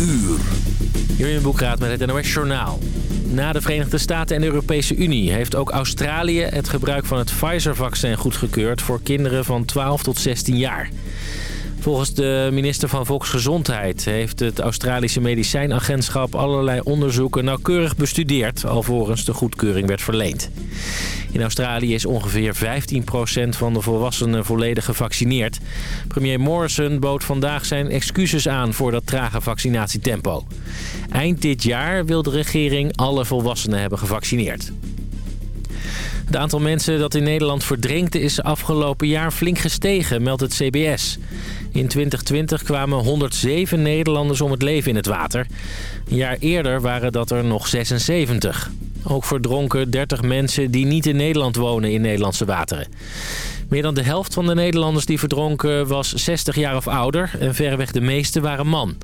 uur. Boekraat met het NOS Journaal. Na de Verenigde Staten en de Europese Unie heeft ook Australië het gebruik van het Pfizer-vaccin goedgekeurd voor kinderen van 12 tot 16 jaar. Volgens de minister van Volksgezondheid heeft het Australische medicijnagentschap allerlei onderzoeken nauwkeurig bestudeerd alvorens de goedkeuring werd verleend. In Australië is ongeveer 15% van de volwassenen volledig gevaccineerd. Premier Morrison bood vandaag zijn excuses aan voor dat trage vaccinatietempo. Eind dit jaar wil de regering alle volwassenen hebben gevaccineerd. Het aantal mensen dat in Nederland verdrinkt is afgelopen jaar flink gestegen, meldt het CBS. In 2020 kwamen 107 Nederlanders om het leven in het water. Een jaar eerder waren dat er nog 76. Ook verdronken 30 mensen die niet in Nederland wonen in Nederlandse wateren. Meer dan de helft van de Nederlanders die verdronken was 60 jaar of ouder... en verreweg de meeste waren man.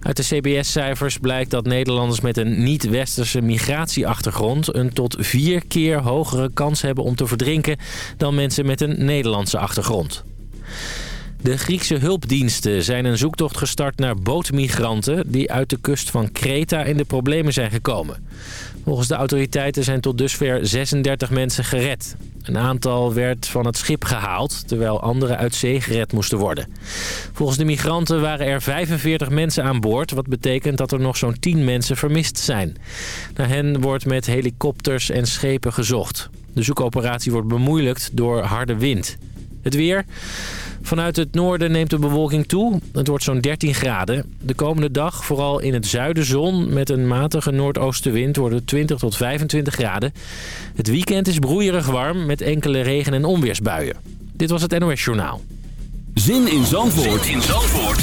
Uit de CBS-cijfers blijkt dat Nederlanders met een niet-westerse migratieachtergrond... een tot vier keer hogere kans hebben om te verdrinken... dan mensen met een Nederlandse achtergrond. De Griekse hulpdiensten zijn een zoektocht gestart naar bootmigranten... die uit de kust van Kreta in de problemen zijn gekomen. Volgens de autoriteiten zijn tot dusver 36 mensen gered. Een aantal werd van het schip gehaald, terwijl anderen uit zee gered moesten worden. Volgens de migranten waren er 45 mensen aan boord... wat betekent dat er nog zo'n 10 mensen vermist zijn. Naar hen wordt met helikopters en schepen gezocht. De zoekoperatie wordt bemoeilijkt door harde wind. Het weer... Vanuit het noorden neemt de bewolking toe. Het wordt zo'n 13 graden. De komende dag vooral in het zuiden zon. Met een matige noordoostenwind worden het 20 tot 25 graden. Het weekend is broeierig warm met enkele regen- en onweersbuien. Dit was het NOS Journaal. Zin in Zandvoort, zin in Zandvoort.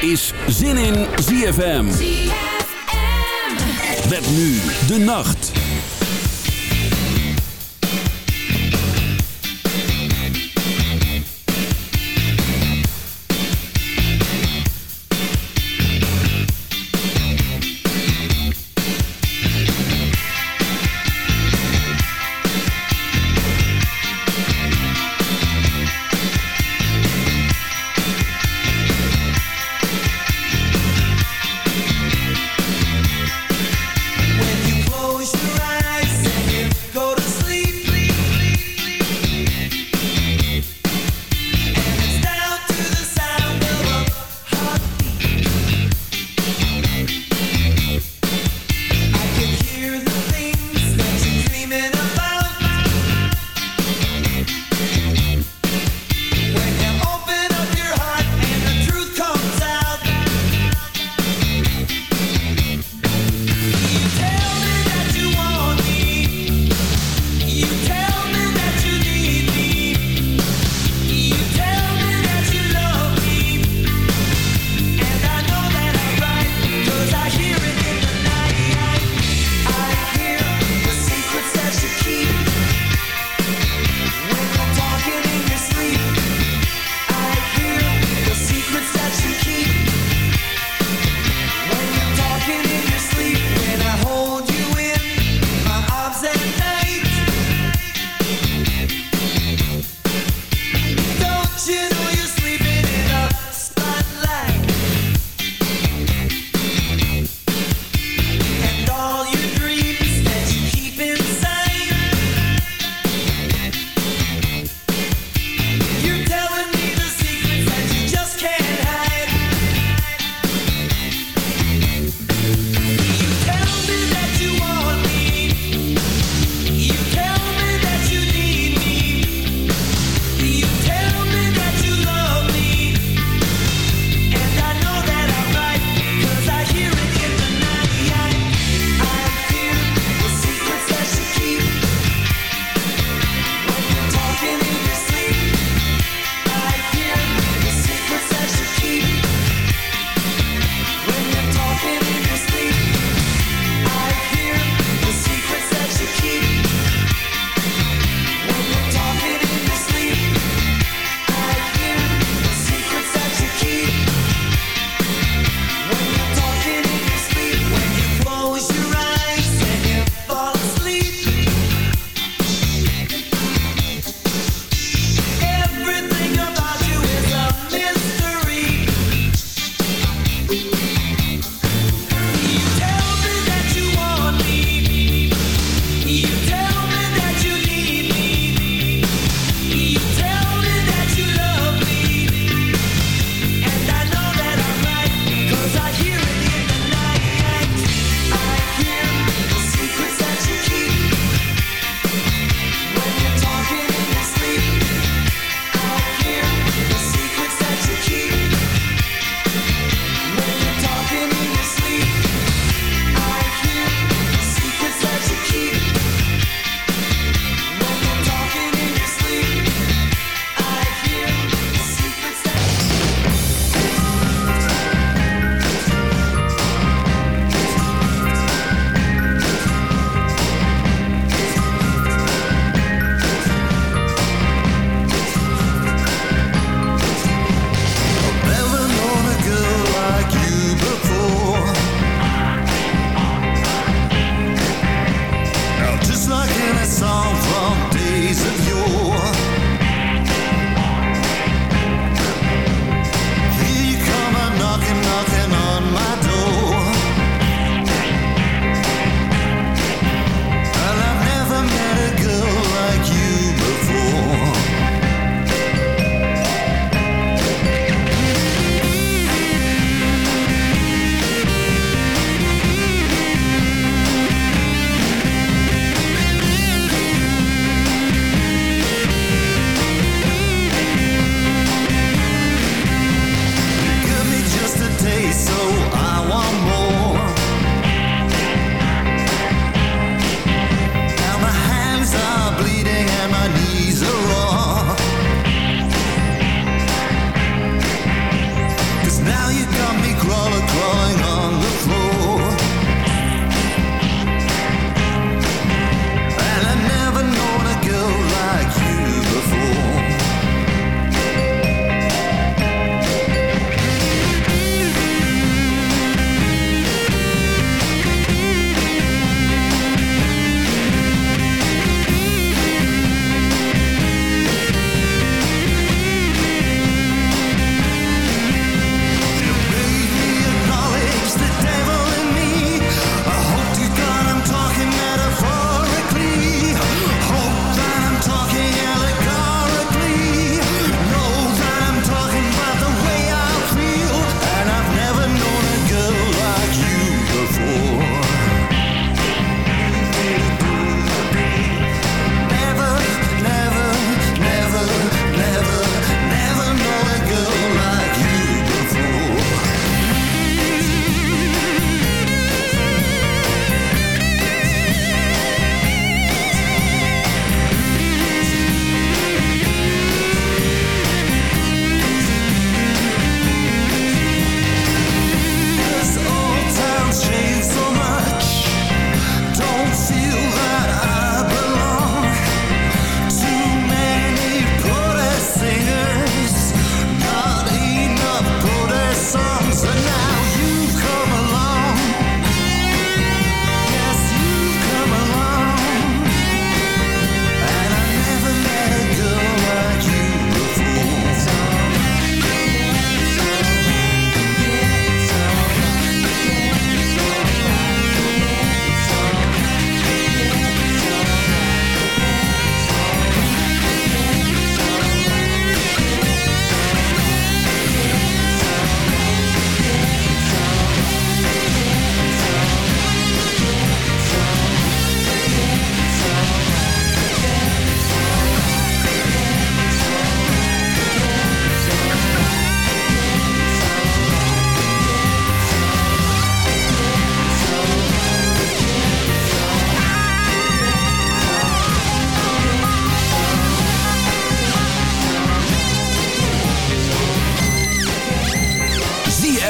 is Zin in ZFM. ZFM. Met nu de nacht.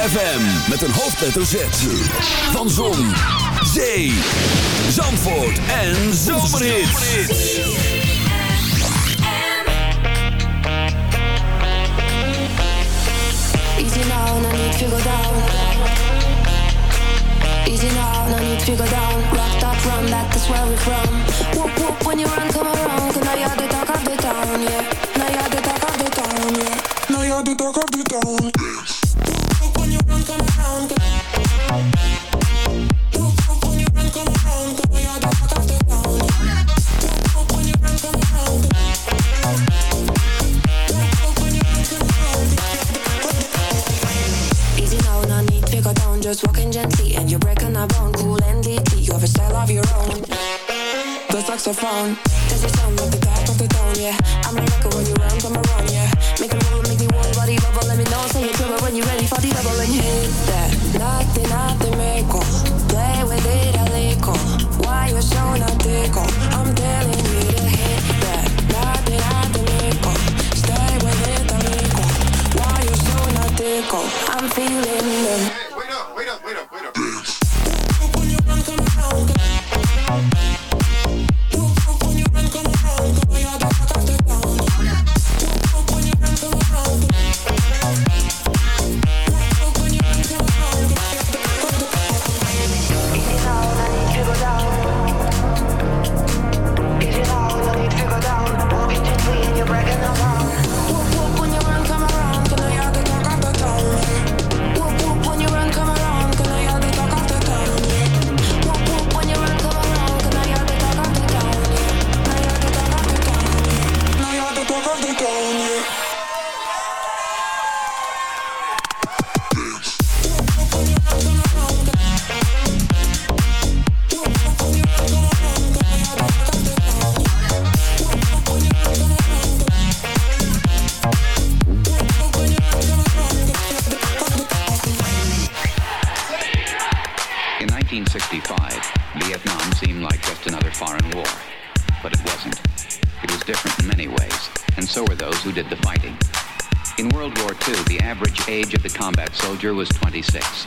ZFM met een hoofdletter Z. Van Zon, Zee, Zandvoort en Zomerhit. Easy now, no need to go down. Easy now, no need to go down. Rock that run, that is where we're from. Whoop whoop, when you run, come around. Cause now you're the talk of the town, yeah. Now you're the talk of the town, yeah. Now you're the talk of the town. soldier was 26.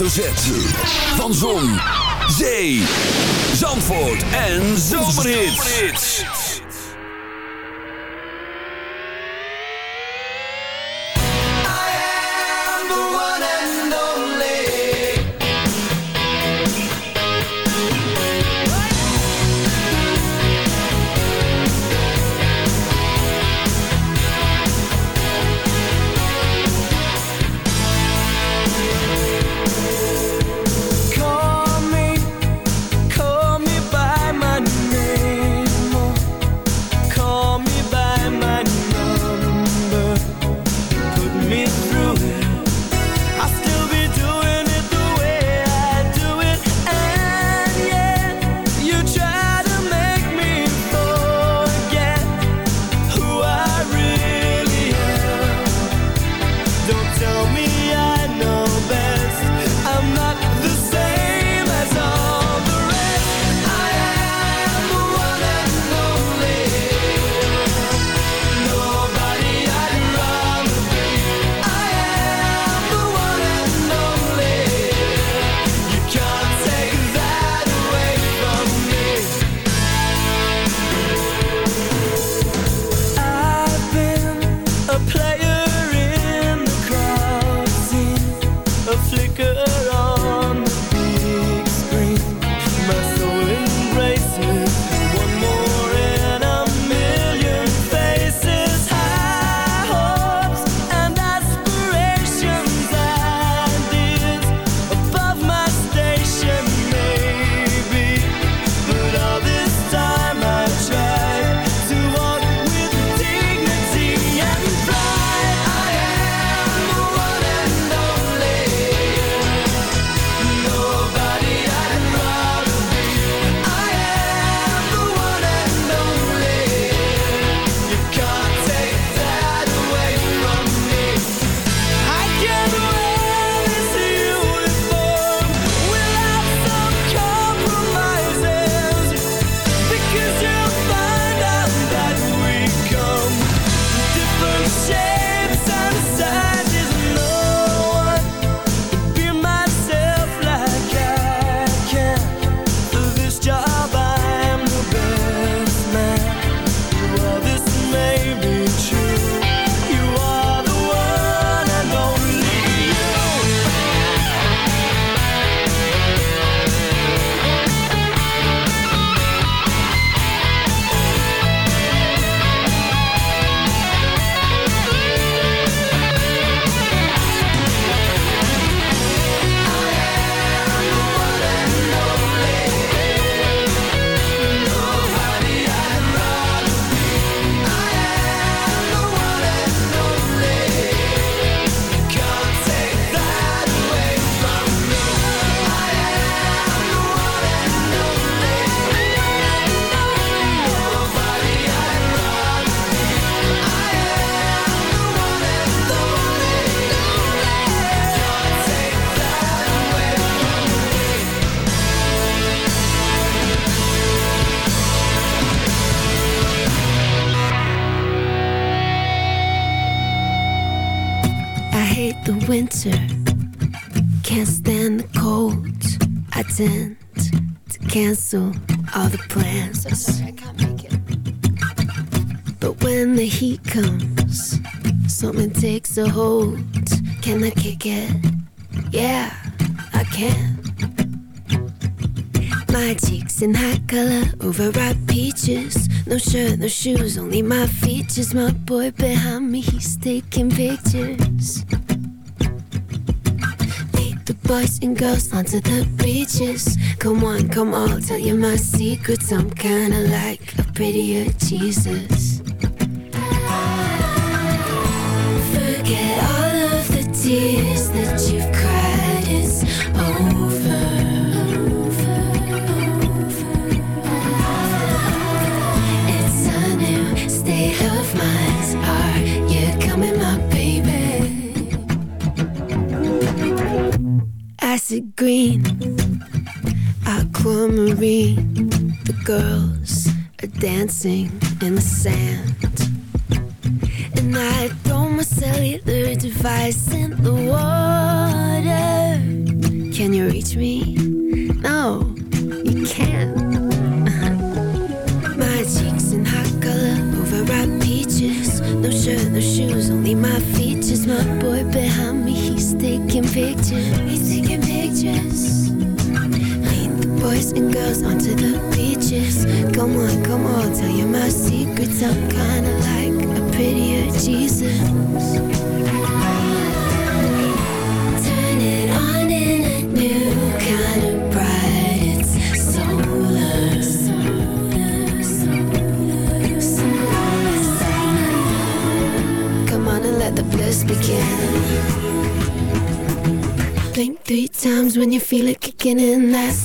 Hoofdletter. Can I kick it? Yeah, I can. My cheeks in hot color, overripe peaches. No shirt, no shoes, only my features. My boy behind me, he's taking pictures. Lead the boys and girls onto the beaches. Come on, come on, I'll tell you my secrets. I'm kinda like a prettier Jesus. Tears that you've cried night. Throw my cellular device in the water. Can you reach me? No, you can't. My cheeks in hot color, overripe peaches. No shirt, no shoes, only my features. My boy behind me, he's taking pictures. He's taking pictures. Boys and girls onto the beaches. Come on, come on, tell you my secrets. I'm kinda like prettier Jesus. Turn it on in a new kind of bright. It's solar. Come on and let the bliss begin. Blink three times when you feel it kicking in. That's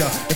Her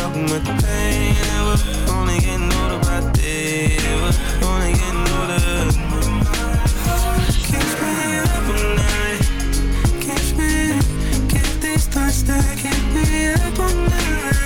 coping with the pain. We're only getting older by the day. We're only getting older. Catch me up all night. Catch me. Get these thoughts that keep me up all night.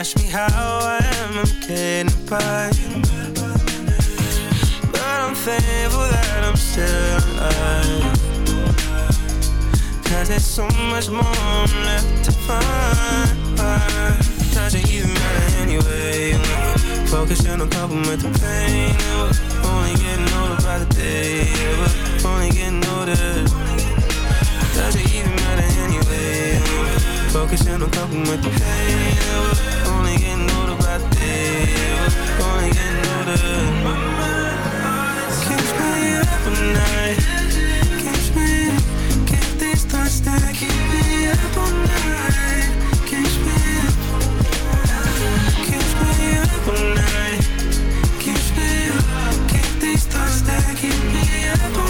ask me how I am, I'm getting by. But I'm thankful that I'm still alive. Cause there's so much more left to find. Doesn't even matter anyway. Focusing on coping with the pain. Only getting older by the day. Only getting older. Focusing on coping with the pain. Only getting older by the day Only getting older. Keeps me up at night. Keeps me Keep these thoughts that keep me up all night? Keeps me Keeps me up all night. Keeps me Keep these thoughts that keep me up all night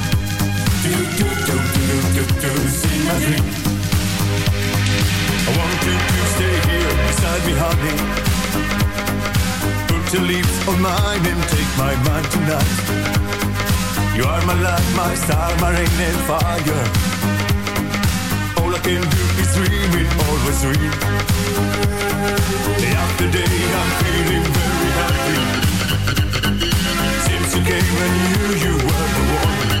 Want you you were the one.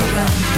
around